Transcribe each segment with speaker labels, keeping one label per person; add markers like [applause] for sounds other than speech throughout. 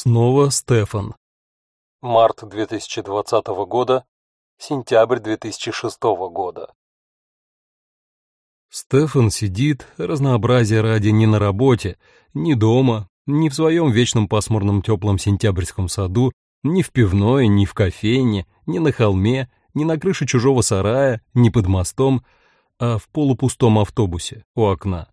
Speaker 1: Снова Стефан. Март 2020 года, сентябрь 2006 года. Стефан сидит, разнообразие ради, не на работе, не дома, не в своем вечном пасмурном теплом сентябрьском саду, ни в пивной, ни в кофейне, ни на холме, ни на крыше чужого сарая, ни под мостом, а в полупустом автобусе у окна.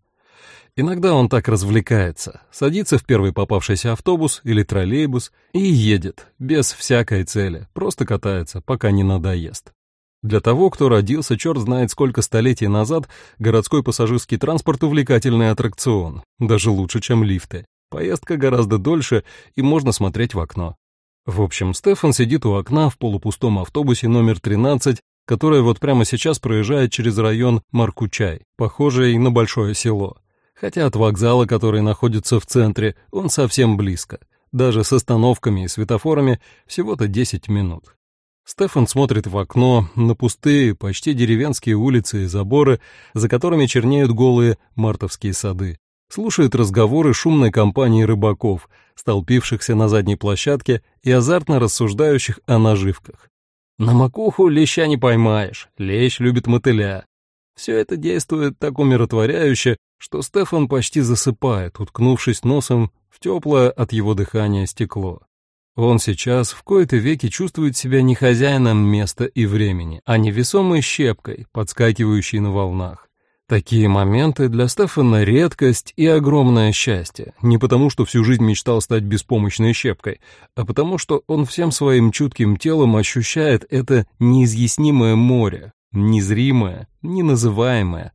Speaker 1: Иногда он так развлекается, садится в первый попавшийся автобус или троллейбус и едет, без всякой цели, просто катается, пока не надоест. Для того, кто родился черт знает сколько столетий назад, городской пассажирский транспорт — увлекательный аттракцион, даже лучше, чем лифты. Поездка гораздо дольше, и можно смотреть в окно. В общем, Стефан сидит у окна в полупустом автобусе номер 13, который вот прямо сейчас проезжает через район Маркучай, похожий на большое село хотя от вокзала, который находится в центре, он совсем близко. Даже с остановками и светофорами всего-то 10 минут. Стефан смотрит в окно на пустые, почти деревенские улицы и заборы, за которыми чернеют голые мартовские сады. Слушает разговоры шумной компании рыбаков, столпившихся на задней площадке и азартно рассуждающих о наживках. На макуху леща не поймаешь, лещ любит мотыля. Все это действует так умиротворяюще, что Стефан почти засыпает, уткнувшись носом в теплое от его дыхания стекло. Он сейчас в кои-то веки чувствует себя не хозяином места и времени, а невесомой щепкой, подскакивающей на волнах. Такие моменты для Стефана редкость и огромное счастье, не потому что всю жизнь мечтал стать беспомощной щепкой, а потому что он всем своим чутким телом ощущает это неизъяснимое море, незримое, неназываемое,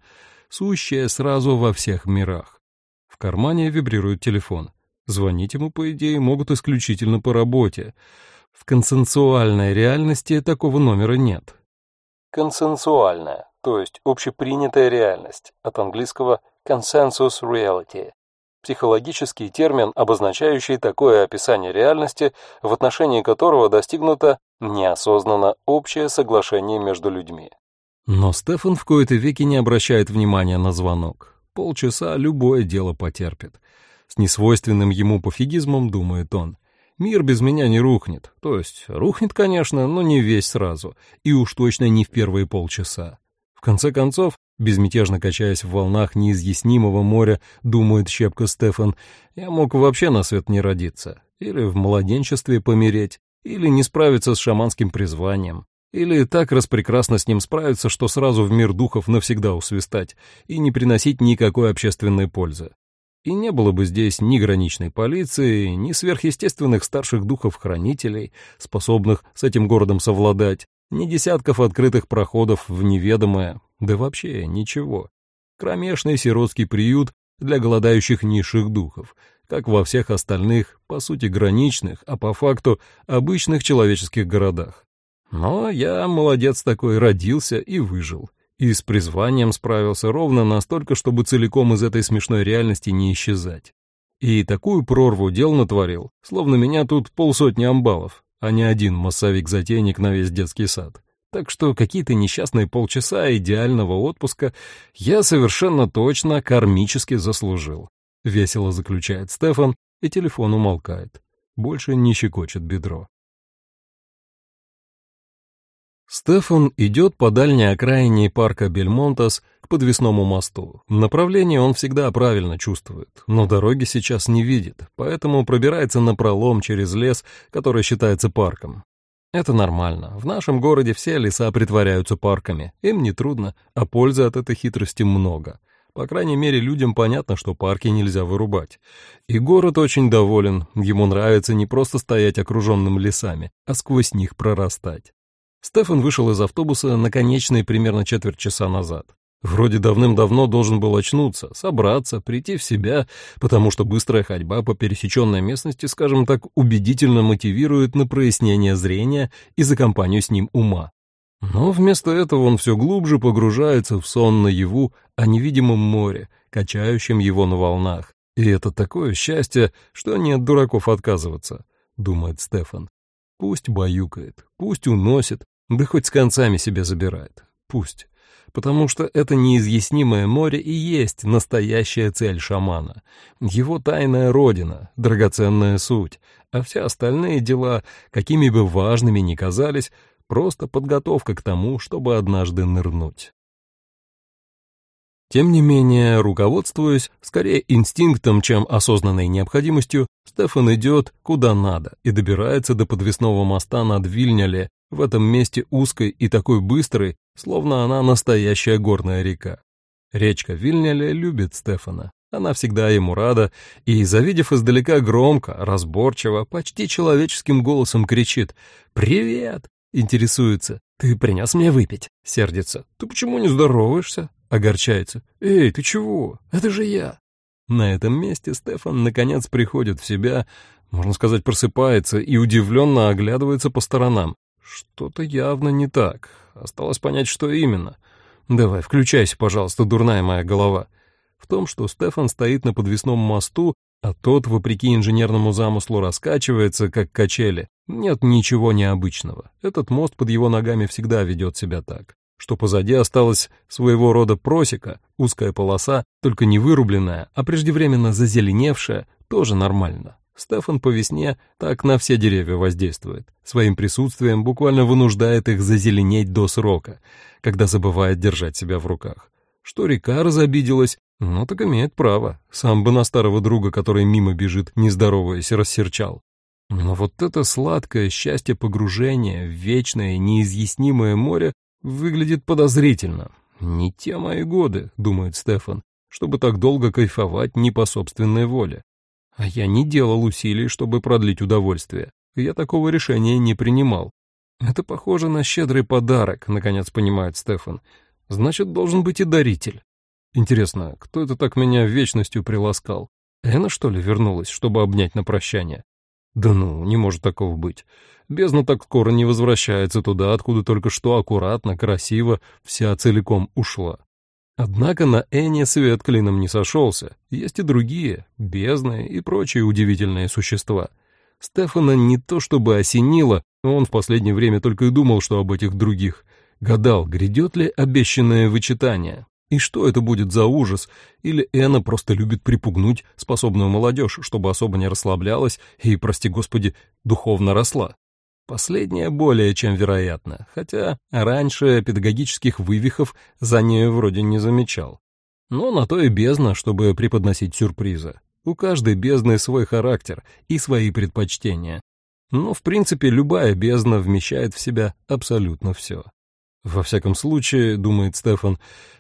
Speaker 1: сущее сразу во всех мирах. В кармане вибрирует телефон. Звонить ему, по идее, могут исключительно по работе. В консенсуальной реальности такого номера нет. Консенсуальная, то есть общепринятая реальность, от английского consensus reality. Психологический термин, обозначающий такое описание реальности, в отношении которого достигнуто неосознанно общее соглашение между людьми. Но Стефан в кои-то веки не обращает внимания на звонок. Полчаса любое дело потерпит. С несвойственным ему пофигизмом думает он. Мир без меня не рухнет. То есть рухнет, конечно, но не весь сразу. И уж точно не в первые полчаса. В конце концов, безмятежно качаясь в волнах неизъяснимого моря, думает щепка Стефан, я мог вообще на свет не родиться. Или в младенчестве помереть. Или не справиться с шаманским призванием. Или так распрекрасно с ним справиться, что сразу в мир духов навсегда усвистать и не приносить никакой общественной пользы. И не было бы здесь ни граничной полиции, ни сверхъестественных старших духов-хранителей, способных с этим городом совладать, ни десятков открытых проходов в неведомое, да вообще ничего. Кромешный сиротский приют для голодающих низших духов, как во всех остальных, по сути, граничных, а по факту обычных человеческих городах. Но я, молодец такой, родился и выжил. И с призванием справился ровно настолько, чтобы целиком из этой смешной реальности не исчезать. И такую прорву дел натворил, словно меня тут полсотни амбалов, а не один массовик-затейник на весь детский сад. Так что какие-то несчастные полчаса идеального отпуска я совершенно точно кармически заслужил. Весело заключает Стефан, и телефон умолкает. Больше не щекочет бедро. Стефан идет по дальней окраине парка Бельмонтас к подвесному мосту. Направление он всегда правильно чувствует, но дороги сейчас не видит, поэтому пробирается на пролом через лес, который считается парком. Это нормально. В нашем городе все леса притворяются парками. Им не трудно, а пользы от этой хитрости много. По крайней мере, людям понятно, что парки нельзя вырубать. И город очень доволен. Ему нравится не просто стоять окруженным лесами, а сквозь них прорастать. Стефан вышел из автобуса на конечной примерно четверть часа назад. Вроде давным-давно должен был очнуться, собраться, прийти в себя, потому что быстрая ходьба по пересеченной местности, скажем так, убедительно мотивирует на прояснение зрения и за компанию с ним ума. Но вместо этого он все глубже погружается в сон наяву о невидимом море, качающем его на волнах. И это такое счастье, что нет дураков отказываться, думает Стефан. Пусть баюкает, пусть уносит, да хоть с концами себе забирает. Пусть. потому что это неизъяснимое море и есть настоящая цель шамана, его тайная родина, драгоценная суть, а все остальные дела, какими бы важными ни казались, просто подготовка к тому, чтобы однажды нырнуть. Тем не менее, руководствуясь скорее инстинктом, чем осознанной необходимостью, Стефан идет куда надо и добирается до подвесного моста над Вильняле, в этом месте узкой и такой быстрой, словно она настоящая горная река. Речка Вильняле любит Стефана. Она всегда ему рада, и, завидев издалека громко, разборчиво, почти человеческим голосом кричит «Привет!» Интересуется. «Ты принес мне выпить?» Сердится. «Ты почему не здороваешься?» Огорчается. «Эй, ты чего? Это же я!» На этом месте Стефан наконец приходит в себя, можно сказать, просыпается и удивленно оглядывается по сторонам. Что-то явно не так. Осталось понять, что именно. Давай, включайся, пожалуйста, дурная моя голова. В том, что Стефан стоит на подвесном мосту, а тот, вопреки инженерному замыслу, раскачивается, как качели, нет ничего необычного. Этот мост под его ногами всегда ведет себя так. Что позади осталась своего рода просека, узкая полоса, только не вырубленная, а преждевременно зазеленевшая, тоже нормально. Стефан по весне так на все деревья воздействует. Своим присутствием буквально вынуждает их зазеленеть до срока, когда забывает держать себя в руках. Что река разобиделась, ну так имеет право. Сам бы на старого друга, который мимо бежит, не здороваясь, рассерчал. Но вот это сладкое счастье погружения в вечное неизъяснимое море выглядит подозрительно. Не те мои годы, думает Стефан, чтобы так долго кайфовать не по собственной воле. А я не делал усилий, чтобы продлить удовольствие. Я такого решения не принимал. Это похоже на щедрый подарок, наконец понимает Стефан. Значит, должен быть и даритель. Интересно, кто это так меня вечностью приласкал? Эна, что ли, вернулась, чтобы обнять на прощание? Да ну, не может такого быть. Бездна так скоро не возвращается туда, откуда только что аккуратно, красиво, вся целиком ушла. Однако на Эне свет клином не сошелся. Есть и другие, бездны и прочие удивительные существа. Стефана не то чтобы осенило, он в последнее время только и думал, что об этих других. Гадал, грядет ли обещанное вычитание. И что это будет за ужас? Или Эна просто любит припугнуть способную молодежь, чтобы особо не расслаблялась и, прости господи, духовно росла? Последнее более чем вероятно, хотя раньше педагогических вывихов за нею вроде не замечал. Но на то и бездна, чтобы преподносить сюрпризы. У каждой бездны свой характер и свои предпочтения. Но, в принципе, любая бездна вмещает в себя абсолютно все. Во всяком случае, думает Стефан,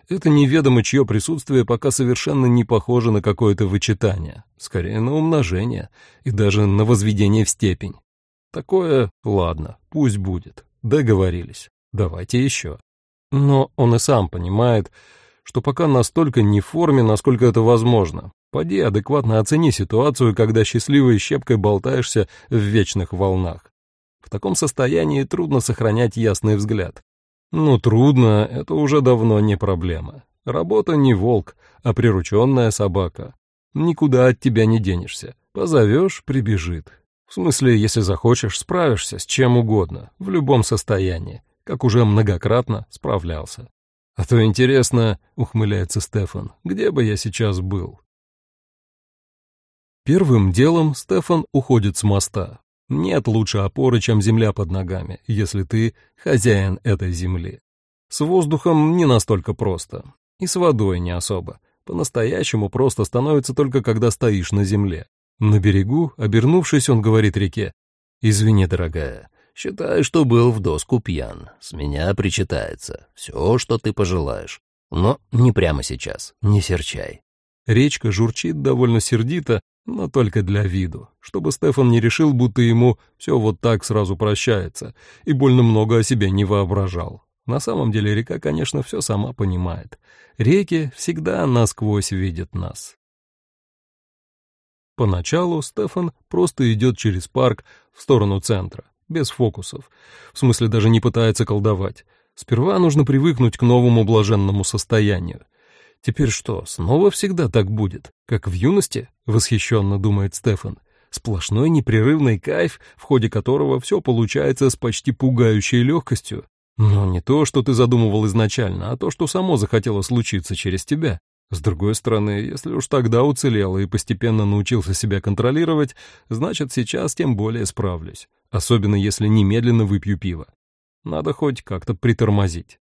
Speaker 1: это неведомо чье присутствие пока совершенно не похоже на какое-то вычитание, скорее на умножение и даже на возведение в степень. Такое, ладно, пусть будет, договорились, давайте еще. Но он и сам понимает, что пока настолько не в форме, насколько это возможно. Поди адекватно оцени ситуацию, когда счастливой щепкой болтаешься в вечных волнах. В таком состоянии трудно сохранять ясный взгляд. Ну, трудно, это уже давно не проблема. Работа не волк, а прирученная собака. Никуда от тебя не денешься. Позовешь — прибежит. В смысле, если захочешь, справишься с чем угодно, в любом состоянии, как уже многократно справлялся. А то интересно, — ухмыляется Стефан, — где бы я сейчас был? Первым делом Стефан уходит с моста, нет лучше опоры, чем земля под ногами, если ты хозяин этой земли. С воздухом не настолько просто. И с водой не особо. По-настоящему просто становится только, когда стоишь на земле. На берегу, обернувшись, он говорит реке. «Извини, дорогая, считай, что был в доску пьян. С меня причитается. Все, что ты пожелаешь. Но не прямо сейчас, не серчай». Речка журчит довольно сердито, но только для виду, чтобы Стефан не решил, будто ему все вот так сразу прощается, и больно много о себе не воображал. На самом деле река, конечно, все сама понимает. Реки всегда насквозь видят нас. Поначалу Стефан просто идет через парк в сторону центра, без фокусов. В смысле, даже не пытается колдовать. Сперва нужно привыкнуть к новому блаженному состоянию. Теперь что, снова всегда так будет, как в юности? Восхищенно думает Стефан. Сплошной непрерывный кайф, в ходе которого все получается с почти пугающей легкостью. Но не то, что ты задумывал изначально, а то, что само захотело случиться через тебя. С другой стороны, если уж тогда уцелел и постепенно научился себя контролировать, значит, сейчас тем более справлюсь. Особенно если немедленно выпью пиво. Надо хоть как-то притормозить.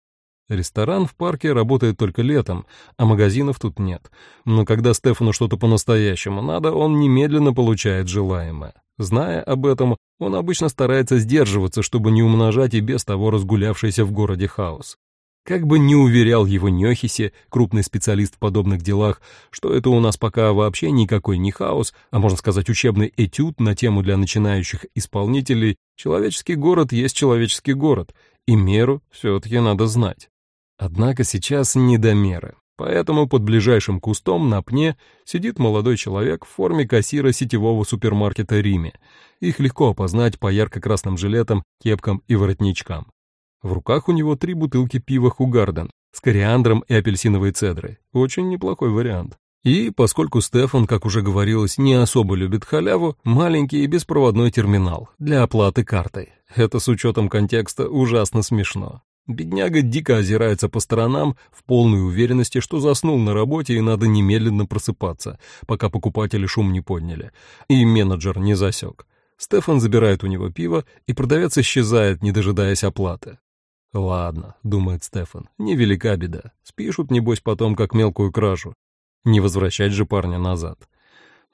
Speaker 1: Ресторан в парке работает только летом, а магазинов тут нет. Но когда Стефану что-то по-настоящему надо, он немедленно получает желаемое. Зная об этом, он обычно старается сдерживаться, чтобы не умножать и без того разгулявшийся в городе хаос. Как бы не уверял его Нехиси, крупный специалист в подобных делах, что это у нас пока вообще никакой не хаос, а можно сказать учебный этюд на тему для начинающих исполнителей, человеческий город есть человеческий город, и меру все-таки надо знать. Однако сейчас не до меры. Поэтому под ближайшим кустом на пне сидит молодой человек в форме кассира сетевого супермаркета Риме. Их легко опознать по ярко-красным жилетам, кепкам и воротничкам. В руках у него три бутылки пива Хугарден с кориандром и апельсиновой цедрой. Очень неплохой вариант. И, поскольку Стефан, как уже говорилось, не особо любит халяву, маленький и беспроводной терминал для оплаты картой. Это с учетом контекста ужасно смешно. Бедняга дико озирается по сторонам в полной уверенности, что заснул на работе и надо немедленно просыпаться, пока покупатели шум не подняли, и менеджер не засек. Стефан забирает у него пиво, и продавец исчезает, не дожидаясь оплаты. «Ладно», — думает Стефан, — «невелика беда. Спишут, небось, потом как мелкую кражу. Не возвращать же парня назад».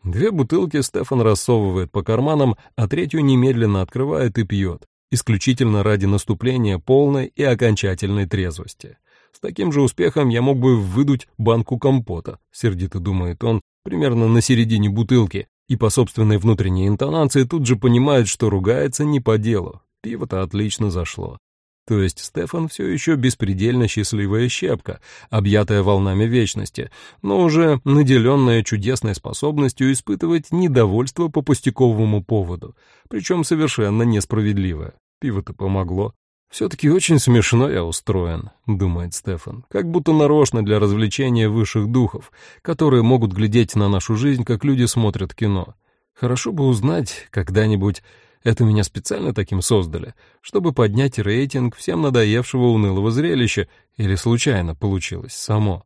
Speaker 1: Две бутылки Стефан рассовывает по карманам, а третью немедленно открывает и пьет исключительно ради наступления полной и окончательной трезвости. С таким же успехом я мог бы выдуть банку компота, сердито думает он, примерно на середине бутылки, и по собственной внутренней интонации тут же понимает, что ругается не по делу. Пиво-то отлично зашло. То есть Стефан все еще беспредельно счастливая щепка, объятая волнами вечности, но уже наделенная чудесной способностью испытывать недовольство по пустяковому поводу, причем совершенно несправедливое. Пиво-то помогло. «Все-таки очень смешно я устроен», — думает Стефан, «как будто нарочно для развлечения высших духов, которые могут глядеть на нашу жизнь, как люди смотрят кино. Хорошо бы узнать когда-нибудь, это меня специально таким создали, чтобы поднять рейтинг всем надоевшего унылого зрелища, или случайно получилось само».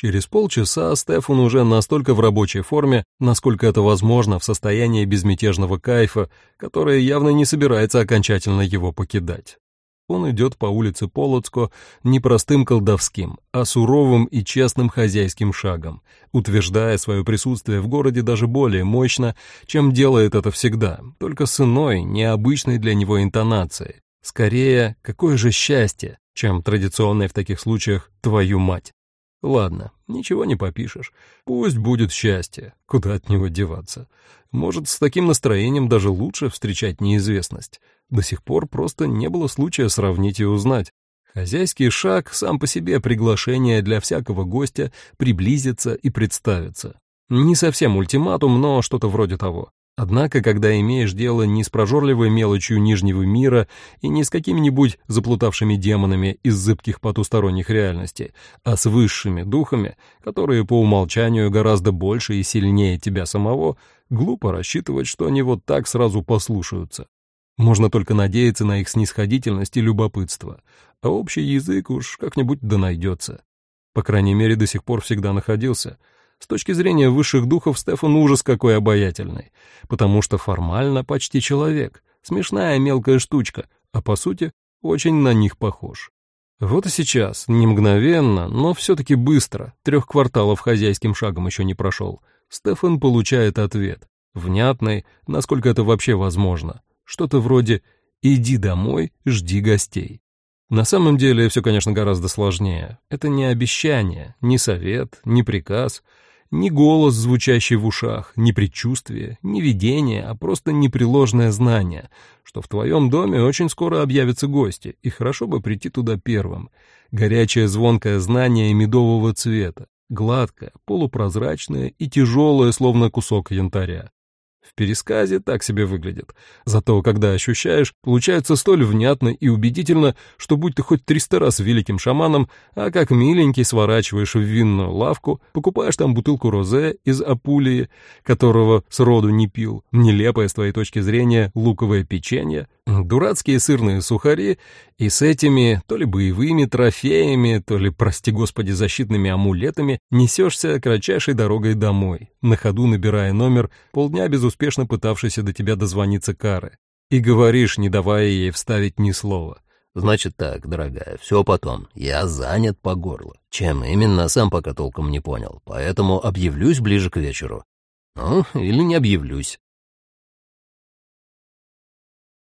Speaker 1: Через полчаса Стефан уже настолько в рабочей форме, насколько это возможно в состоянии безмятежного кайфа, которое явно не собирается окончательно его покидать. Он идет по улице Полоцко не простым колдовским, а суровым и честным хозяйским шагом, утверждая свое присутствие в городе даже более мощно, чем делает это всегда, только с иной, необычной для него интонацией. Скорее, какое же счастье, чем традиционное в таких случаях «твою мать». Ладно, ничего не попишешь. Пусть будет счастье. Куда от него деваться? Может, с таким настроением даже лучше встречать неизвестность. До сих пор просто не было случая сравнить и узнать. Хозяйский шаг сам по себе приглашение для всякого гостя приблизиться и представиться. Не совсем ультиматум, но что-то вроде того. Однако, когда имеешь дело не с прожорливой мелочью Нижнего мира и не с какими-нибудь заплутавшими демонами из зыбких потусторонних реальностей, а с высшими духами, которые по умолчанию гораздо больше и сильнее тебя самого, глупо рассчитывать, что они вот так сразу послушаются. Можно только надеяться на их снисходительность и любопытство, а общий язык уж как-нибудь да найдется. По крайней мере, до сих пор всегда находился — с точки зрения высших духов Стефан ужас какой обаятельный, потому что формально почти человек, смешная мелкая штучка, а по сути очень на них похож. Вот и сейчас, не мгновенно, но все-таки быстро, трех кварталов хозяйским шагом еще не прошел, Стефан получает ответ, внятный, насколько это вообще возможно, что-то вроде «иди домой, жди гостей». На самом деле все, конечно, гораздо сложнее. Это не обещание, не совет, не приказ — ни голос, звучащий в ушах, ни предчувствие, ни видение, а просто непреложное знание, что в твоем доме очень скоро объявятся гости, и хорошо бы прийти туда первым. Горячее звонкое знание медового цвета, гладкое, полупрозрачное и тяжелое, словно кусок янтаря. В пересказе так себе выглядит. Зато, когда ощущаешь, получается столь внятно и убедительно, что будь ты хоть триста раз великим шаманом, а как миленький сворачиваешь в винную лавку, покупаешь там бутылку розе из Апулии, которого сроду не пил, нелепое с твоей точки зрения луковое печенье, дурацкие сырные сухари, и с этими то ли боевыми трофеями, то ли, прости господи, защитными амулетами несешься кратчайшей дорогой домой, на ходу набирая номер, полдня безуспешно пытавшийся до тебя дозвониться Кары, и говоришь, не давая ей вставить ни слова.
Speaker 2: «Значит так, дорогая, все потом. Я занят по горло. Чем именно, сам пока толком не понял, поэтому объявлюсь ближе к вечеру. Ну, или не объявлюсь.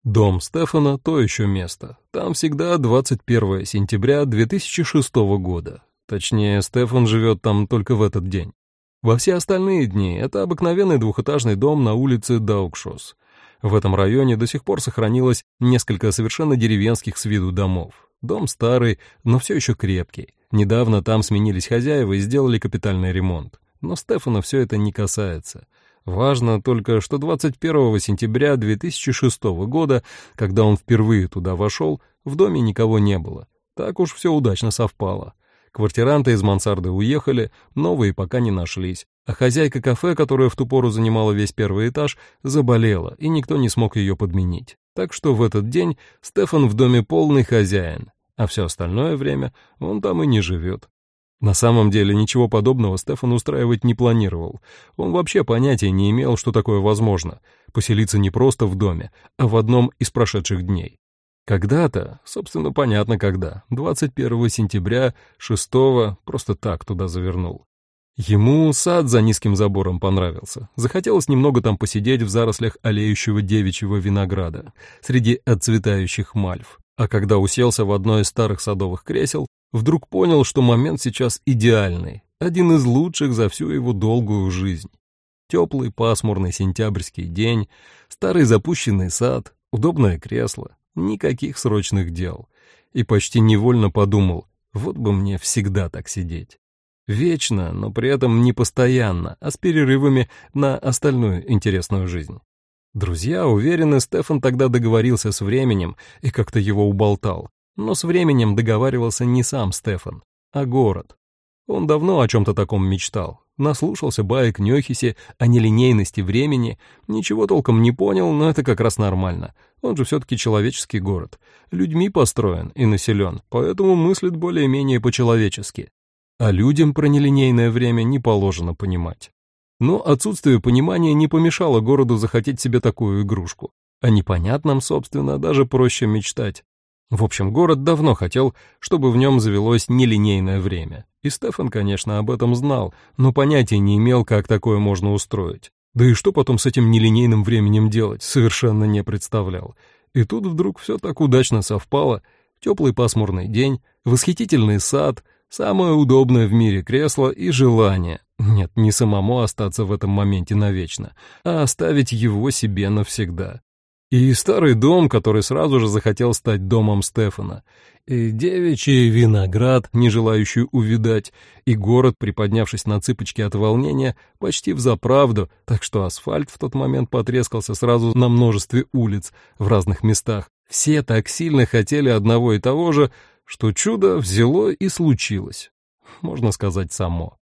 Speaker 1: Дом Стефана — то еще место. Там всегда 21 сентября 2006 года. Точнее, Стефан живет там только в этот день. Во все остальные дни это обыкновенный двухэтажный дом на улице Даукшос. В этом районе до сих пор сохранилось несколько совершенно деревенских с виду домов. Дом старый, но все еще крепкий. Недавно там сменились хозяева и сделали капитальный ремонт. Но Стефана все это не касается. Важно только, что 21 сентября 2006 года, когда он впервые туда вошел, в доме никого не было. Так уж все удачно совпало. Квартиранты из мансарды уехали, новые пока не нашлись, а хозяйка кафе, которая в ту пору занимала весь первый этаж, заболела, и никто не смог ее подменить. Так что в этот день Стефан в доме полный хозяин, а все остальное время он там и не живет. На самом деле ничего подобного Стефан устраивать не планировал. Он вообще понятия не имел, что такое возможно — поселиться не просто в доме, а в одном из прошедших дней. Когда-то, собственно, понятно когда, 21 сентября, 6 просто так туда завернул. Ему сад за низким забором понравился. Захотелось немного там посидеть в зарослях олеющего девичьего винограда, среди отцветающих мальв. А когда уселся в одно из старых садовых кресел, вдруг понял, что момент сейчас идеальный, один из лучших за всю его долгую жизнь. Теплый пасмурный сентябрьский день, старый запущенный сад, удобное кресло, никаких срочных дел. И почти невольно подумал, вот бы мне всегда так сидеть. Вечно, но при этом не постоянно, а с перерывами на остальную интересную жизнь. Друзья уверены, Стефан тогда договорился с временем и как-то его уболтал. Но с временем договаривался не сам Стефан, а город. Он давно о чем-то таком мечтал. Наслушался баек Нёхиси о нелинейности времени, ничего толком не понял, но это как раз нормально. Он же все-таки человеческий город. Людьми построен и населен, поэтому мыслит более-менее по-человечески. А людям про нелинейное время не положено понимать. Но отсутствие понимания не помешало городу захотеть себе такую игрушку. О непонятном, собственно, даже проще мечтать. В общем, город давно хотел, чтобы в нем завелось нелинейное время. И Стефан, конечно, об этом знал, но понятия не имел, как такое можно устроить. Да и что потом с этим нелинейным временем делать, совершенно не представлял. И тут вдруг все так удачно совпало. Теплый пасмурный день, восхитительный сад, самое удобное в мире кресло и желание. Нет, не самому остаться в этом моменте навечно, а оставить его себе навсегда. И старый дом, который сразу же захотел стать домом Стефана, и девичий виноград, не желающий увидать, и город, приподнявшись на цыпочки от волнения, почти в заправду, так что асфальт в тот момент потрескался сразу на множестве улиц в разных местах. Все так сильно хотели одного и того же, что чудо взяло и случилось. Можно сказать, само.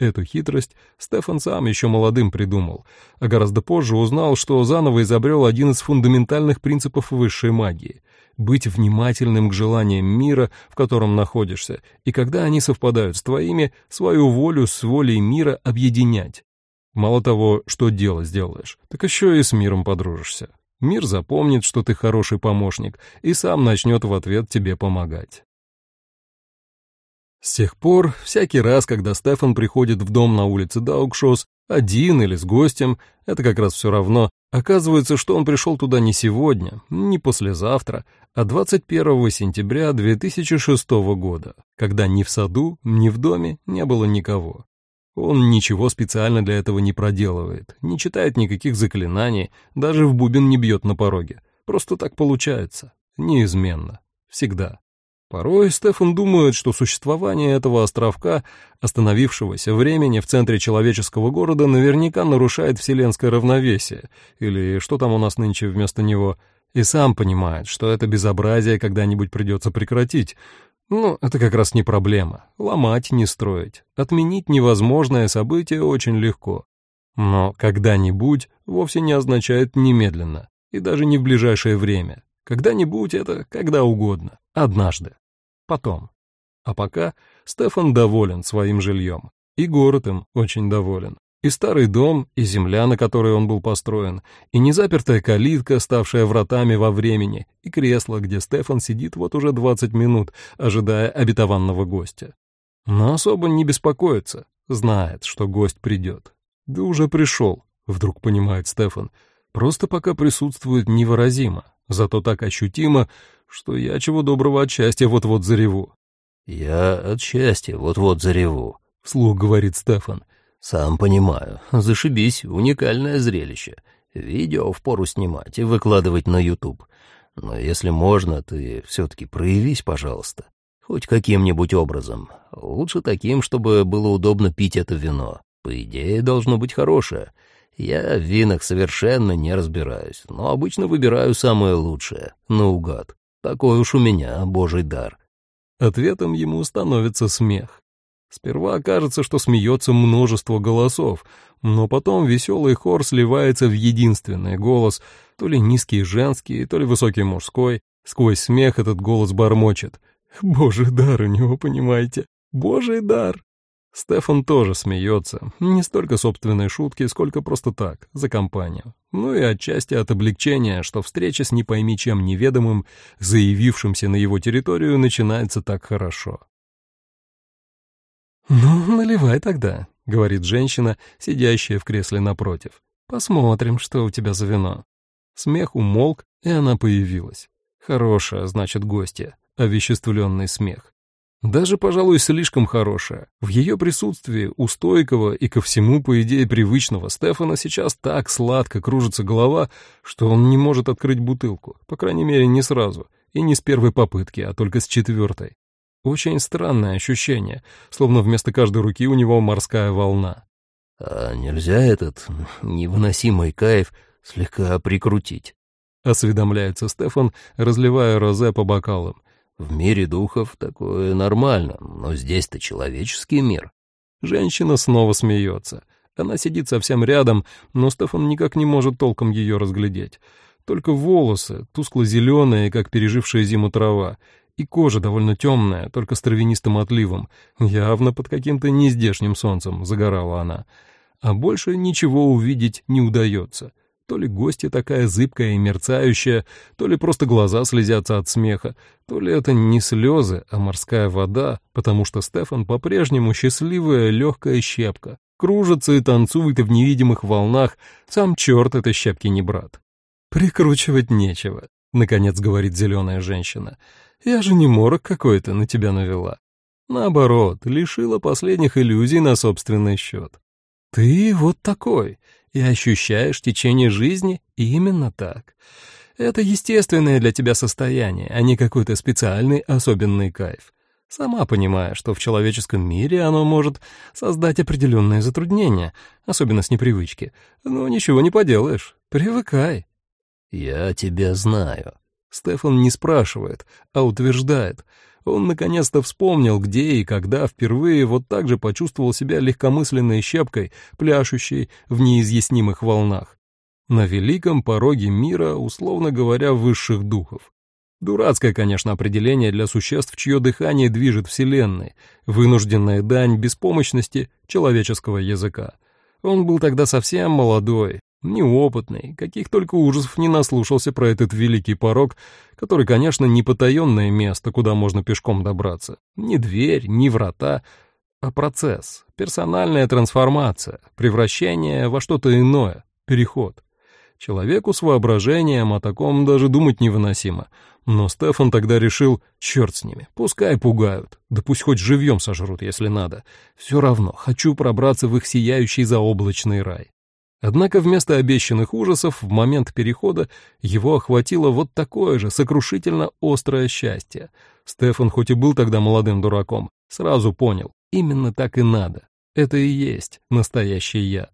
Speaker 1: Эту хитрость Стефан сам еще молодым придумал, а гораздо позже узнал, что заново изобрел один из фундаментальных принципов высшей магии — быть внимательным к желаниям мира, в котором находишься, и когда они совпадают с твоими, свою волю с волей мира объединять. Мало того, что дело сделаешь, так еще и с миром подружишься. Мир запомнит, что ты хороший помощник, и сам начнет в ответ тебе помогать. С тех пор, всякий раз, когда Стефан приходит в дом на улице Даукшос, один или с гостем, это как раз все равно, оказывается, что он пришел туда не сегодня, не послезавтра, а 21 сентября 2006 года, когда ни в саду, ни в доме не было никого. Он ничего специально для этого не проделывает, не читает никаких заклинаний, даже в бубен не бьет на пороге. Просто так получается, неизменно, всегда. Порой Стефан думает, что существование этого островка, остановившегося времени в центре человеческого города, наверняка нарушает вселенское равновесие, или что там у нас нынче вместо него, и сам понимает, что это безобразие когда-нибудь придется прекратить. Ну, это как раз не проблема. Ломать, не строить. Отменить невозможное событие очень легко. Но когда-нибудь вовсе не означает немедленно, и даже не в ближайшее время. Когда-нибудь это когда угодно, однажды потом. А пока Стефан доволен своим жильем, и город им очень доволен. И старый дом, и земля, на которой он был построен, и незапертая калитка, ставшая вратами во времени, и кресло, где Стефан сидит вот уже 20 минут, ожидая обетованного гостя. Но особо не беспокоится, знает, что гость придет. Да уже пришел, вдруг понимает Стефан, просто пока присутствует невыразимо, зато так ощутимо, что я чего доброго от счастья вот-вот зареву.
Speaker 2: «Я от счастья вот-вот зареву», —
Speaker 1: вслух говорит Стефан.
Speaker 2: «Сам понимаю. Зашибись, уникальное зрелище. Видео впору снимать и выкладывать на YouTube. Но если можно, ты все-таки проявись, пожалуйста. Хоть каким-нибудь образом. Лучше таким, чтобы было удобно пить это вино. По идее, должно быть хорошее. Я в винах совершенно не разбираюсь, но обычно выбираю самое лучшее, наугад. Такой уж у меня божий дар.
Speaker 1: Ответом ему становится смех. Сперва кажется, что смеется множество голосов, но потом веселый хор сливается в единственный голос, то ли низкий женский, то ли высокий мужской. Сквозь смех этот голос бормочет. «Божий дар у него, понимаете? Божий дар!» Стефан тоже смеется, не столько собственной шутки, сколько просто так, за компанию. Ну и отчасти от облегчения, что встреча с не пойми чем неведомым, заявившимся на его территорию, начинается так хорошо. «Ну, наливай тогда», — говорит женщина, сидящая в кресле напротив. «Посмотрим, что у тебя за вино». Смех умолк, и она появилась. Хорошая, значит, гостья, овеществленный смех. Даже, пожалуй, слишком хорошая. В ее присутствии у стойкого и ко всему, по идее, привычного Стефана сейчас так сладко кружится голова, что он не может открыть бутылку, по крайней мере, не сразу, и не с первой попытки, а только с четвертой. Очень странное ощущение, словно вместо каждой руки у него морская волна.
Speaker 2: «А нельзя этот невыносимый кайф слегка прикрутить?»
Speaker 1: — осведомляется Стефан, разливая розе по бокалам.
Speaker 2: В мире духов такое нормально, но здесь-то человеческий мир.
Speaker 1: Женщина снова смеется. Она сидит совсем рядом, но Стефан никак не может толком ее разглядеть. Только волосы, тускло-зеленые, как пережившая зиму трава, и кожа довольно темная, только с травянистым отливом. Явно под каким-то нездешним солнцем загорала она. А больше ничего увидеть не удается. То ли гостья такая зыбкая и мерцающая, то ли просто глаза слезятся от смеха, то ли это не слезы, а морская вода, потому что Стефан по-прежнему счастливая легкая щепка. Кружится и танцует в невидимых волнах, сам черт этой щепки не брат. «Прикручивать нечего», — наконец говорит зеленая женщина. «Я же не морок какой-то на тебя навела. Наоборот, лишила последних иллюзий на собственный счет. Ты вот такой, и ощущаешь течение жизни именно так. Это естественное для тебя состояние, а не какой-то специальный особенный кайф. Сама понимая, что в человеческом мире оно может создать определенные затруднения, особенно с непривычки. Но ничего не поделаешь, привыкай.
Speaker 2: «Я тебя знаю».
Speaker 1: Стефан не спрашивает, а утверждает — он наконец-то вспомнил, где и когда впервые вот так же почувствовал себя легкомысленной щепкой, пляшущей в неизъяснимых волнах. На великом пороге мира, условно говоря, высших духов. Дурацкое, конечно, определение для существ, чье дыхание движет Вселенной, вынужденная дань беспомощности человеческого языка. Он был тогда совсем молодой, неопытный, каких только ужасов не наслушался про этот великий порог, который, конечно, не потаенное место, куда можно пешком добраться. Ни дверь, ни врата, а процесс, персональная трансформация, превращение во что-то иное, переход. Человеку с воображением о таком даже думать невыносимо. Но Стефан тогда решил, черт с ними, пускай пугают, да пусть хоть живьем сожрут, если надо. Все равно, хочу пробраться в их сияющий заоблачный рай. Однако вместо обещанных ужасов в момент перехода его охватило вот такое же сокрушительно острое счастье. Стефан, хоть и был тогда молодым дураком, сразу понял, именно так и надо. Это и есть настоящий я.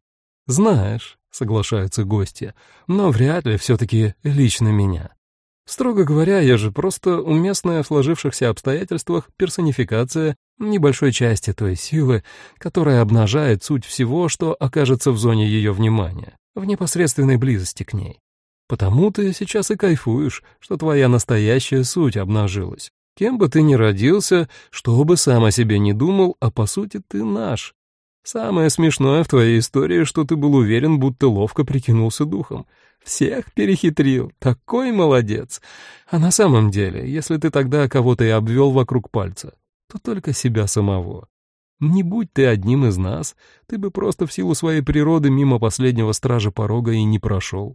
Speaker 1: «Знаешь», — соглашаются гости, — «но вряд ли все-таки лично меня. Строго говоря, я же просто уместная в сложившихся обстоятельствах персонификация небольшой части той силы, которая обнажает суть всего, что окажется в зоне ее внимания, в непосредственной близости к ней. Потому ты сейчас и кайфуешь, что твоя настоящая суть обнажилась. Кем бы ты ни родился, что бы сам о себе не думал, а по сути ты наш. Самое смешное в твоей истории, что ты был уверен, будто ловко прикинулся духом. Всех перехитрил, такой молодец. А на самом деле, если ты тогда кого-то и обвел вокруг пальца, то только себя самого. Не будь ты одним из нас, ты бы просто в силу своей природы мимо последнего стража порога и не прошел.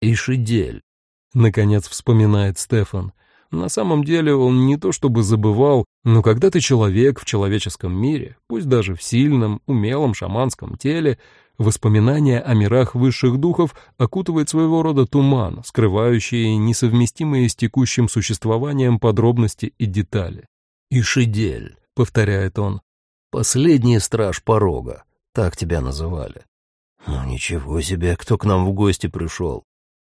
Speaker 2: «Ишидель», —
Speaker 1: наконец вспоминает Стефан. На самом деле он не то чтобы забывал, но когда ты человек в человеческом мире, пусть даже в сильном, умелом шаманском теле, воспоминания о мирах высших духов окутывает своего рода туман, скрывающий несовместимые с текущим существованием подробности и детали.
Speaker 2: «Ишидель», — повторяет он, — «последний страж порога, так тебя называли». «Ну ничего себе, кто к нам в гости пришел?»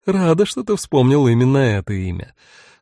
Speaker 1: Рада, что ты вспомнил именно это имя.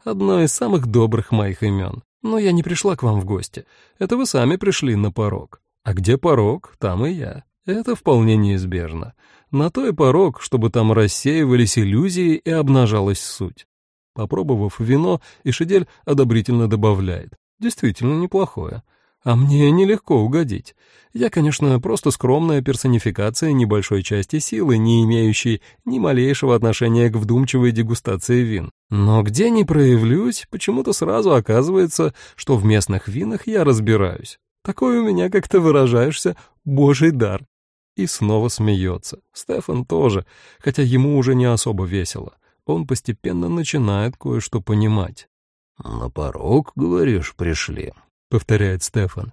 Speaker 1: Одно из самых добрых моих имен. Но я не пришла к вам в гости. Это вы сами пришли на порог. А где порог, там и я. Это вполне неизбежно. На то и порог, чтобы там рассеивались иллюзии и обнажалась суть. Попробовав вино, Ишидель одобрительно добавляет. Действительно неплохое. А мне нелегко угодить. Я, конечно, просто скромная персонификация небольшой части силы, не имеющей ни малейшего отношения к вдумчивой дегустации вин. Но где ни проявлюсь, почему-то сразу оказывается, что в местных винах я разбираюсь. Такой у меня, как ты выражаешься, божий дар. И снова смеется. Стефан тоже, хотя ему уже не особо весело. Он постепенно начинает кое-что понимать.
Speaker 2: «На порог, говоришь, пришли?» — повторяет Стефан.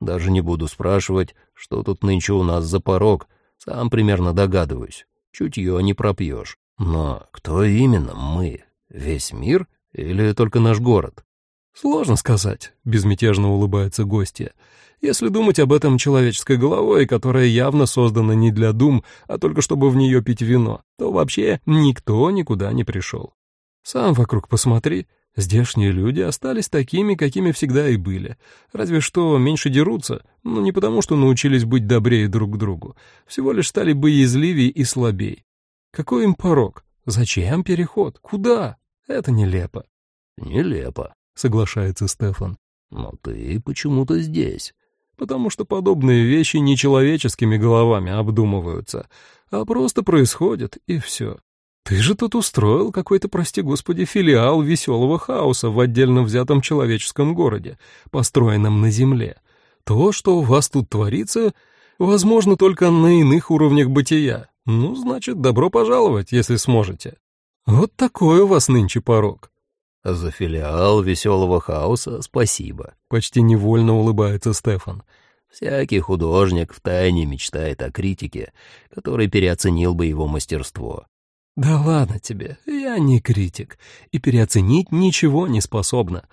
Speaker 2: «Даже не буду спрашивать, что тут нынче у нас за порог. Сам примерно догадываюсь. Чутье не пропьешь. Но кто именно мы? Весь мир или только наш город?»
Speaker 1: «Сложно сказать», — безмятежно улыбается гостья. «Если думать об этом человеческой головой, которая явно создана не для дум, а только чтобы в нее пить вино, то вообще никто никуда не пришел. Сам вокруг посмотри, Здешние люди остались такими, какими всегда и были. Разве что меньше дерутся, но не потому, что научились быть добрее друг к другу. Всего лишь стали боязливее и слабей. Какой им порог? Зачем переход? Куда? Это нелепо.
Speaker 2: Нелепо,
Speaker 1: соглашается Стефан.
Speaker 2: Но ты почему-то здесь.
Speaker 1: Потому что подобные вещи не человеческими головами обдумываются, а просто происходят, и все. Ты же тут устроил какой-то, прости господи, филиал веселого хаоса в отдельно взятом человеческом городе, построенном на земле. То, что у вас тут творится, возможно только на иных уровнях бытия. Ну, значит, добро пожаловать, если сможете. Вот такой у вас нынче порог.
Speaker 2: За филиал веселого хаоса спасибо.
Speaker 1: Почти невольно улыбается Стефан.
Speaker 2: Всякий художник втайне мечтает о критике, который переоценил бы его мастерство.
Speaker 1: «Да ладно тебе, я не критик, и переоценить ничего не способна,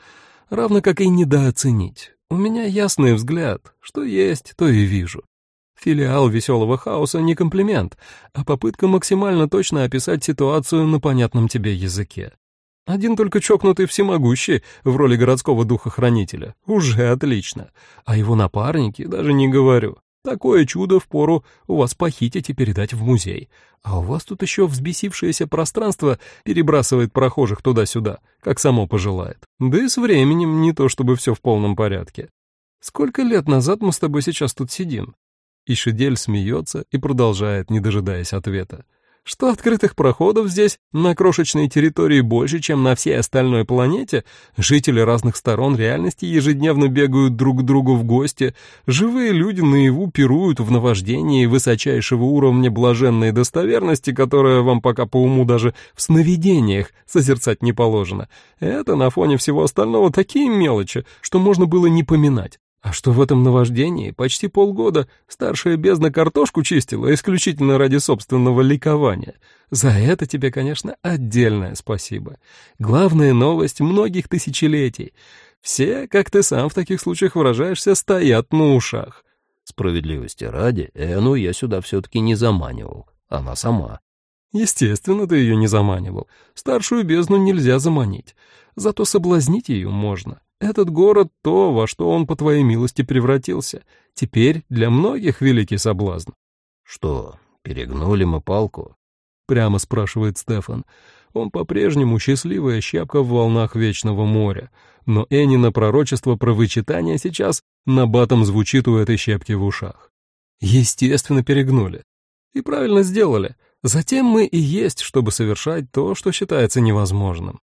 Speaker 1: равно как и недооценить. У меня ясный взгляд, что есть, то и вижу. Филиал «Веселого хаоса» не комплимент, а попытка максимально точно описать ситуацию на понятном тебе языке. Один только чокнутый всемогущий в роли городского духохранителя. Уже отлично. А его напарники даже не говорю. Такое чудо впору у вас похитить и передать в музей. А у вас тут еще взбесившееся пространство перебрасывает прохожих туда-сюда, как само пожелает. Да и с временем не то чтобы все в полном порядке. Сколько лет назад мы с тобой сейчас тут сидим?» Ишидель смеется и продолжает, не дожидаясь ответа что открытых проходов здесь на крошечной территории больше, чем на всей остальной планете, жители разных сторон реальности ежедневно бегают друг к другу в гости, живые люди наяву пируют в наваждении высочайшего уровня блаженной достоверности, которая вам пока по уму даже в сновидениях созерцать не положено. Это на фоне всего остального такие мелочи, что можно было не поминать. А что в этом наваждении почти полгода старшая бездна картошку чистила исключительно ради собственного ликования. За это тебе, конечно, отдельное спасибо. Главная новость многих тысячелетий. Все, как ты сам в таких случаях выражаешься, стоят на ушах.
Speaker 2: Справедливости ради, Эну я сюда все-таки не заманивал. Она сама.
Speaker 1: Естественно, ты ее не заманивал. Старшую бездну нельзя заманить. Зато соблазнить ее можно. Этот город — то, во что он, по твоей милости, превратился. Теперь для многих великий соблазн.
Speaker 2: Что, перегнули мы палку?
Speaker 1: Прямо спрашивает Стефан. Он по-прежнему счастливая щепка в волнах Вечного моря. Но Энина пророчество про вычитание сейчас на батом звучит у этой щепки в ушах. Естественно, перегнули. И правильно сделали. Затем мы и есть, чтобы совершать то, что считается невозможным.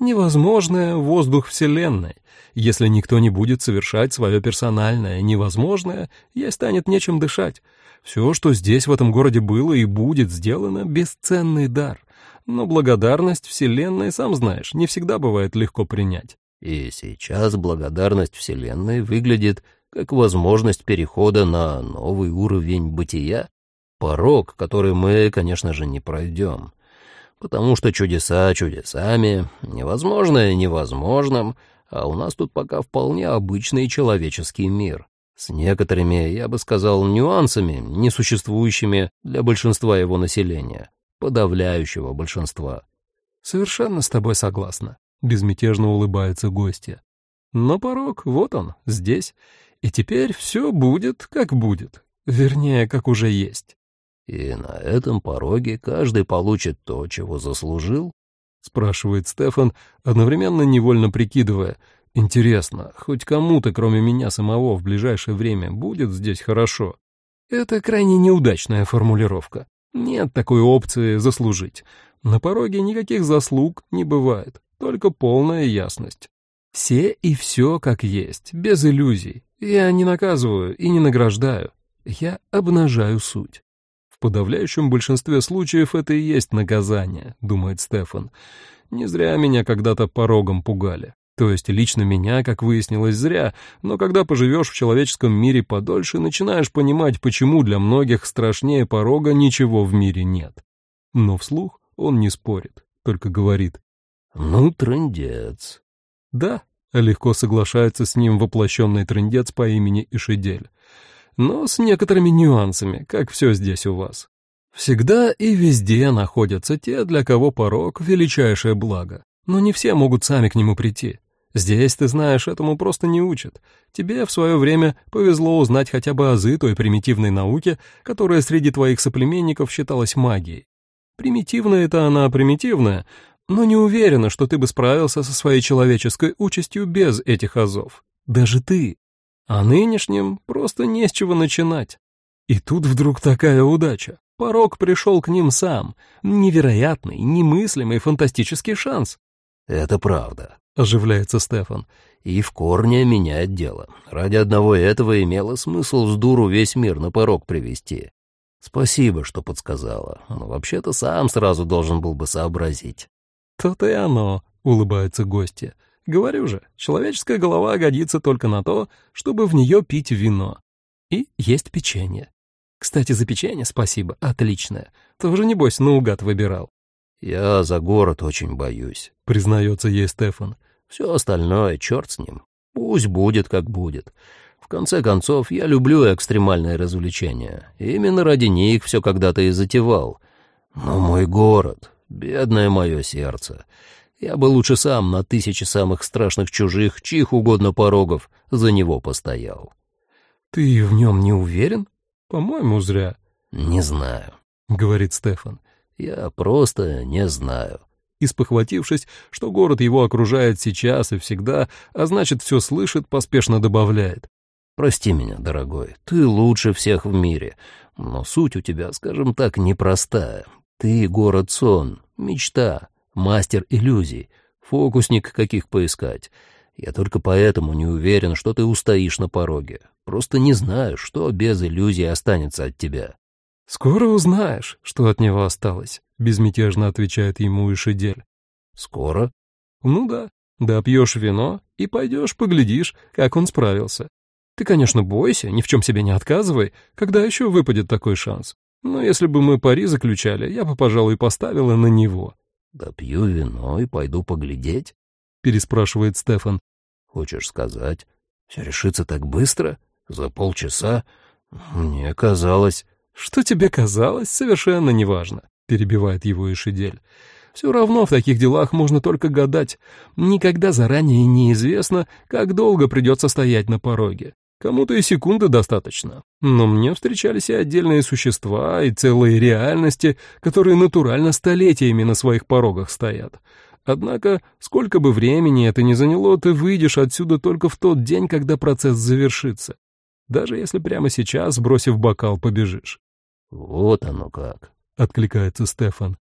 Speaker 1: Невозможное — воздух Вселенной. Если никто не будет совершать свое персональное невозможное, ей станет нечем дышать. Все, что здесь, в этом городе было и будет сделано, — бесценный дар. Но благодарность Вселенной, сам знаешь, не всегда бывает легко принять.
Speaker 2: И сейчас благодарность Вселенной выглядит как возможность перехода на новый уровень бытия, порог, который мы, конечно же, не пройдем. Потому что чудеса чудесами, невозможное невозможным, а у нас тут пока вполне обычный человеческий мир. С некоторыми, я бы сказал, нюансами, несуществующими для большинства его населения, подавляющего большинства.
Speaker 1: «Совершенно с тобой согласна», — безмятежно улыбается гостья. «Но порог, вот он, здесь, и теперь все будет, как будет, вернее, как уже есть».
Speaker 2: «И на этом пороге каждый получит то, чего заслужил?»
Speaker 1: — спрашивает Стефан, одновременно невольно прикидывая. «Интересно, хоть кому-то, кроме меня самого, в ближайшее время будет здесь хорошо?» Это крайне неудачная формулировка. Нет такой опции заслужить. На пороге никаких заслуг не бывает, только полная ясность. Все и все как есть, без иллюзий. Я не наказываю и не награждаю. Я обнажаю суть. В подавляющем большинстве случаев это и есть наказание, думает Стефан. Не зря меня когда-то порогом пугали. То есть лично меня, как выяснилось, зря, но когда поживешь в человеческом мире подольше, начинаешь понимать, почему для многих страшнее порога ничего в мире нет. Но вслух он не спорит, только говорит.
Speaker 2: «Ну, трындец».
Speaker 1: «Да», — легко соглашается с ним воплощенный трындец по имени Ишидель но с некоторыми нюансами, как все здесь у вас. Всегда и везде находятся те, для кого порог — величайшее благо, но не все могут сами к нему прийти. Здесь, ты знаешь, этому просто не учат. Тебе в свое время повезло узнать хотя бы азы той примитивной науки, которая среди твоих соплеменников считалась магией. Примитивная это она примитивная, но не уверена, что ты бы справился со своей человеческой участью без этих азов. Даже ты. А нынешним просто не с чего начинать. И тут вдруг такая удача. Порог пришел к ним сам. Невероятный, немыслимый, фантастический шанс.
Speaker 2: «Это правда», —
Speaker 1: оживляется Стефан.
Speaker 2: «И в корне меняет дело. Ради одного этого имело смысл с дуру весь мир на порог привести. Спасибо, что подсказала. Но вообще-то сам сразу должен был бы сообразить».
Speaker 1: «То-то и оно», — улыбается гостья. Говорю же, человеческая голова годится только на то, чтобы в нее пить вино. И есть печенье. Кстати, за печенье спасибо, отличное. Тоже, небось, наугад выбирал.
Speaker 2: «Я за город очень боюсь», —
Speaker 1: признается ей Стефан.
Speaker 2: «Все остальное, черт с ним. Пусть будет, как будет. В конце концов, я люблю экстремальные развлечения. Именно ради них все когда-то и затевал. Но мой город, бедное мое сердце, я бы лучше сам на тысячи самых страшных чужих, чьих угодно порогов, за него постоял.
Speaker 1: «Ты в нем не уверен? По-моему, зря».
Speaker 2: «Не знаю», —
Speaker 1: говорит Стефан.
Speaker 2: «Я просто не знаю».
Speaker 1: И спохватившись, что город его окружает сейчас и всегда, а значит, все слышит, поспешно добавляет.
Speaker 2: «Прости меня, дорогой, ты лучше всех в мире, но суть у тебя, скажем так, непростая. Ты город-сон, мечта, мастер иллюзий, фокусник каких поискать. Я только поэтому не уверен, что ты устоишь на пороге. Просто не знаю, что без иллюзий останется от тебя».
Speaker 1: «Скоро узнаешь, что от него осталось», — безмятежно отвечает ему Ишидель.
Speaker 2: «Скоро?»
Speaker 1: «Ну да. Да пьешь вино и пойдешь поглядишь, как он справился. Ты, конечно, бойся, ни в чем себе не отказывай, когда еще выпадет такой шанс. Но если бы мы пари заключали, я бы, пожалуй, поставила на него.
Speaker 2: «Да пью вино и пойду поглядеть?»
Speaker 1: — переспрашивает Стефан.
Speaker 2: хочешь сказать? Все решится так быстро? За полчаса? Мне казалось...
Speaker 1: Что тебе казалось, совершенно неважно, перебивает его Ишидель. Все равно в таких делах можно только гадать. Никогда заранее неизвестно, как долго придется стоять на пороге. Кому-то и секунды достаточно. Но мне встречались и отдельные существа, и целые реальности, которые натурально столетиями на своих порогах стоят. Однако, сколько бы времени это ни заняло, ты выйдешь отсюда только в тот день, когда процесс завершится. Даже если прямо сейчас, бросив бокал, побежишь.
Speaker 2: «Вот оно как», —
Speaker 1: откликается Стефан.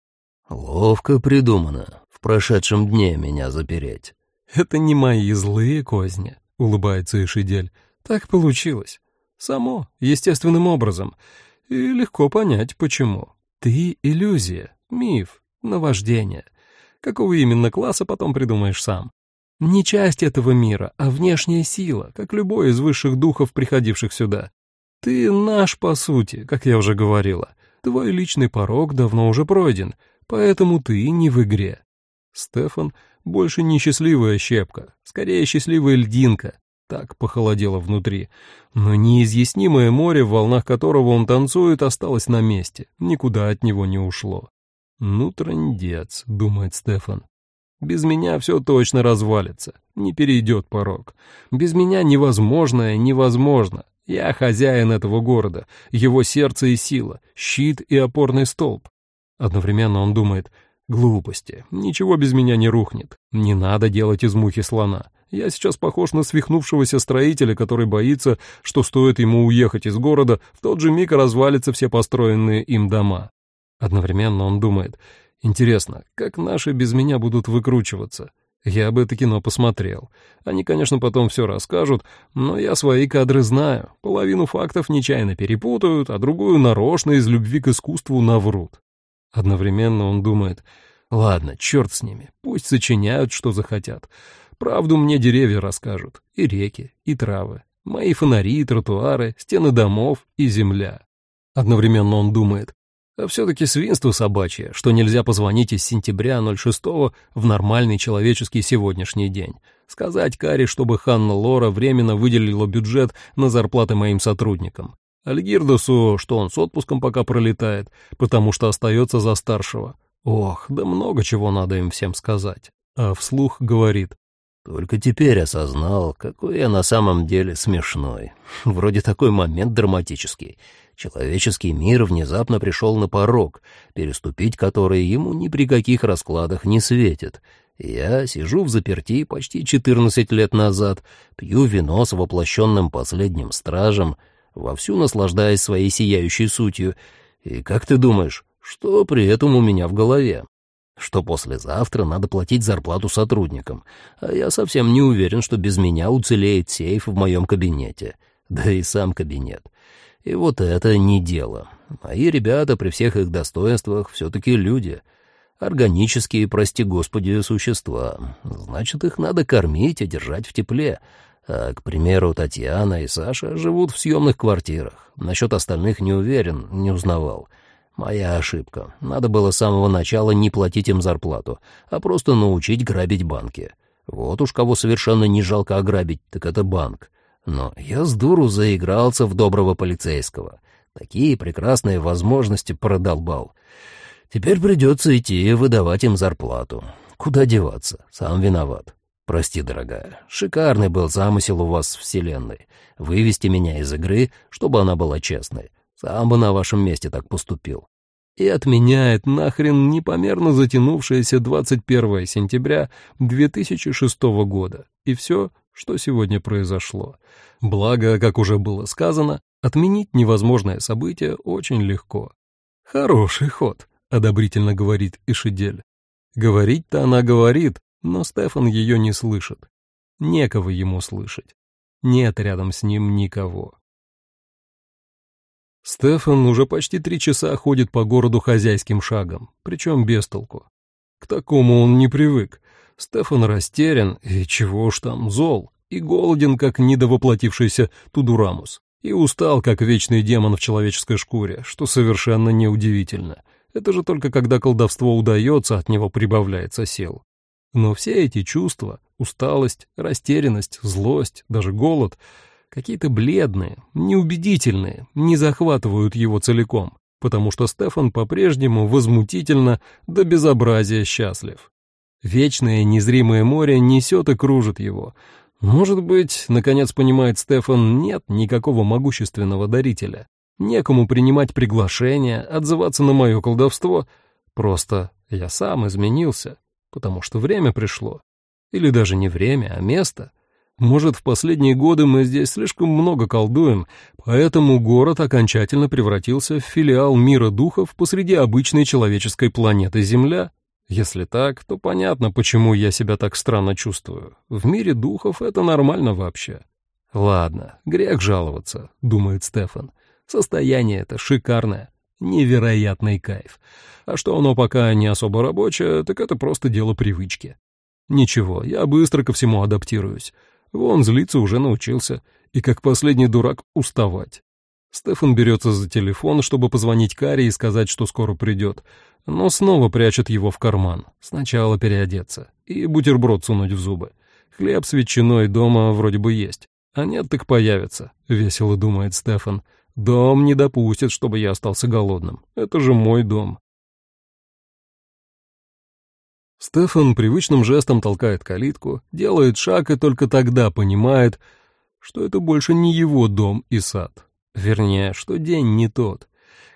Speaker 2: «Ловко придумано. В прошедшем дне меня запереть».
Speaker 1: «Это не мои злые козни», — улыбается Ишидель. «Так получилось. Само, естественным образом. И легко понять, почему. Ты — иллюзия, миф, наваждение. Какого именно класса потом придумаешь сам. Не часть этого мира, а внешняя сила, как любой из высших духов, приходивших сюда. Ты наш, по сути, как я уже говорила. Твой личный порог давно уже пройден, поэтому ты не в игре. Стефан больше не счастливая щепка, скорее счастливая льдинка. Так похолодело внутри. Но неизъяснимое море, в волнах которого он танцует, осталось на месте, никуда от него не ушло. «Ну, трындец», — думает Стефан. «Без меня все точно развалится, не перейдет порог. Без меня невозможное невозможно. Я хозяин этого города, его сердце и сила, щит и опорный столб. Одновременно он думает, глупости, ничего без меня не рухнет, не надо делать из мухи слона. Я сейчас похож на свихнувшегося строителя, который боится, что стоит ему уехать из города, в тот же миг развалятся все построенные им дома. Одновременно он думает, интересно, как наши без меня будут выкручиваться? Я бы это кино посмотрел. Они, конечно, потом все расскажут, но я свои кадры знаю. Половину фактов нечаянно перепутают, а другую нарочно из любви к искусству наврут. Одновременно он думает, ладно, черт с ними, пусть сочиняют, что захотят. Правду мне деревья расскажут, и реки, и травы, мои фонари, тротуары, стены домов и земля. Одновременно он думает, а все-таки свинство собачье, что нельзя позвонить из сентября 06 в нормальный человеческий сегодняшний день. Сказать Каре, чтобы Ханна Лора временно выделила бюджет на зарплаты моим сотрудникам. Альгирдосу, что он с отпуском пока пролетает, потому что остается за старшего. Ох, да много чего надо им всем сказать. А вслух говорит.
Speaker 2: Только теперь осознал, какой я на самом деле смешной. [laughs] Вроде такой момент драматический. Человеческий мир внезапно пришел на порог, переступить который ему ни при каких раскладах не светит. Я сижу в заперти почти 14 лет назад, пью вино с воплощенным последним стражем — вовсю наслаждаясь своей сияющей сутью. И как ты думаешь, что при этом у меня в голове? Что послезавтра надо платить зарплату сотрудникам, а я совсем не уверен, что без меня уцелеет сейф в моем кабинете, да и сам кабинет. И вот это не дело. Мои ребята при всех их достоинствах все-таки люди — органические, прости господи, существа. Значит, их надо кормить и держать в тепле, а, к примеру, Татьяна и Саша живут в съемных квартирах. Насчет остальных не уверен, не узнавал. Моя ошибка. Надо было с самого начала не платить им зарплату, а просто научить грабить банки. Вот уж кого совершенно не жалко ограбить, так это банк. Но я с дуру заигрался в доброго полицейского. Такие прекрасные возможности продолбал. Теперь придется идти выдавать им зарплату. Куда деваться? Сам виноват. «Прости, дорогая, шикарный был замысел у вас Вселенной. Вывести меня из игры, чтобы она была честной. Сам бы на вашем месте так поступил». И отменяет нахрен непомерно затянувшееся 21 сентября 2006 года. И все, что сегодня произошло. Благо, как уже было сказано, отменить невозможное событие очень легко. «Хороший ход», — одобрительно говорит Ишидель. Говорить-то она говорит, но Стефан ее не слышит. Некого ему слышать. Нет рядом с ним никого. Стефан уже почти три часа ходит по городу хозяйским шагом, причем без толку. К такому он не привык. Стефан растерян, и чего уж там, зол, и голоден, как недовоплотившийся Тудурамус, и устал, как вечный демон в человеческой шкуре, что совершенно неудивительно. Это же только когда колдовство удается, от него прибавляется сил.
Speaker 1: Но все эти чувства — усталость, растерянность, злость, даже голод — какие-то бледные, неубедительные, не захватывают его целиком, потому что Стефан по-прежнему возмутительно до безобразия счастлив. Вечное незримое море несет и кружит его. Может быть, наконец понимает Стефан, нет никакого могущественного дарителя. Некому принимать приглашения, отзываться на мое колдовство. Просто я сам изменился, потому что время пришло. Или даже не время, а место. Может, в последние годы мы здесь слишком много колдуем, поэтому город окончательно превратился в филиал мира духов посреди обычной человеческой планеты Земля? Если так, то понятно, почему я себя так странно чувствую. В мире духов это нормально вообще. Ладно, грех жаловаться, думает Стефан. Состояние это шикарное, невероятный кайф. А что оно пока не особо рабочее, так это просто дело привычки. Ничего, я быстро ко всему адаптируюсь. Вон злиться уже научился, и как последний дурак уставать. Стефан берется за телефон, чтобы позвонить Каре и сказать, что скоро придет, но снова прячет его в карман. Сначала переодеться и бутерброд сунуть в зубы. Хлеб с ветчиной дома вроде бы есть. А нет, так появится, — весело думает Стефан. Дом не допустит, чтобы я остался голодным. Это же мой дом. Стефан привычным жестом толкает калитку, делает шаг и только тогда понимает, что это больше не его дом и сад. Вернее, что день не тот,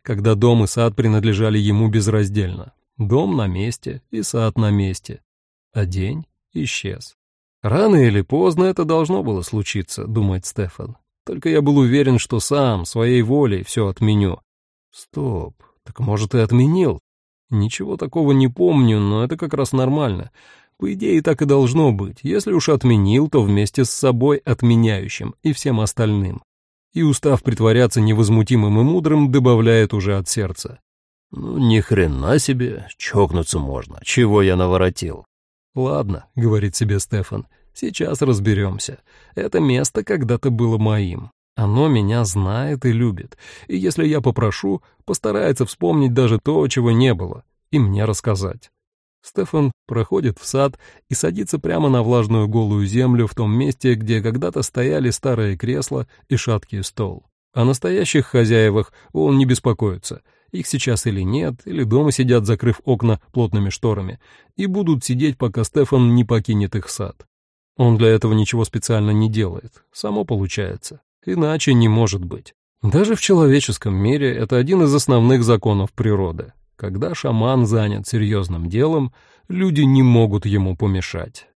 Speaker 1: когда дом и сад принадлежали ему безраздельно. Дом на месте и сад на месте, а день исчез. Рано или поздно это должно было случиться, думает Стефан. Только я был уверен, что сам, своей волей, все отменю. Стоп, так может и отменил? Ничего такого не помню, но это как раз нормально. По идее, так и должно быть. Если уж отменил, то вместе с собой отменяющим и всем остальным и, устав притворяться невозмутимым и мудрым, добавляет уже от сердца.
Speaker 2: «Ну, ни хрена себе, чокнуться можно, чего я наворотил».
Speaker 1: «Ладно», — говорит себе Стефан, — «сейчас разберемся. Это место когда-то было моим. Оно меня знает и любит, и если я попрошу, постарается вспомнить даже то, чего не было, и мне рассказать. Стефан проходит в сад и садится прямо на влажную голую землю в том месте, где когда-то стояли старые кресла и шаткий стол. О настоящих хозяевах он не беспокоится. Их сейчас или нет, или дома сидят, закрыв окна плотными шторами, и будут сидеть, пока Стефан не покинет их сад. Он для этого ничего специально не делает. Само получается. Иначе не может быть. Даже в человеческом мире это один из основных законов природы. Когда шаман занят серьезным делом, люди не могут ему помешать.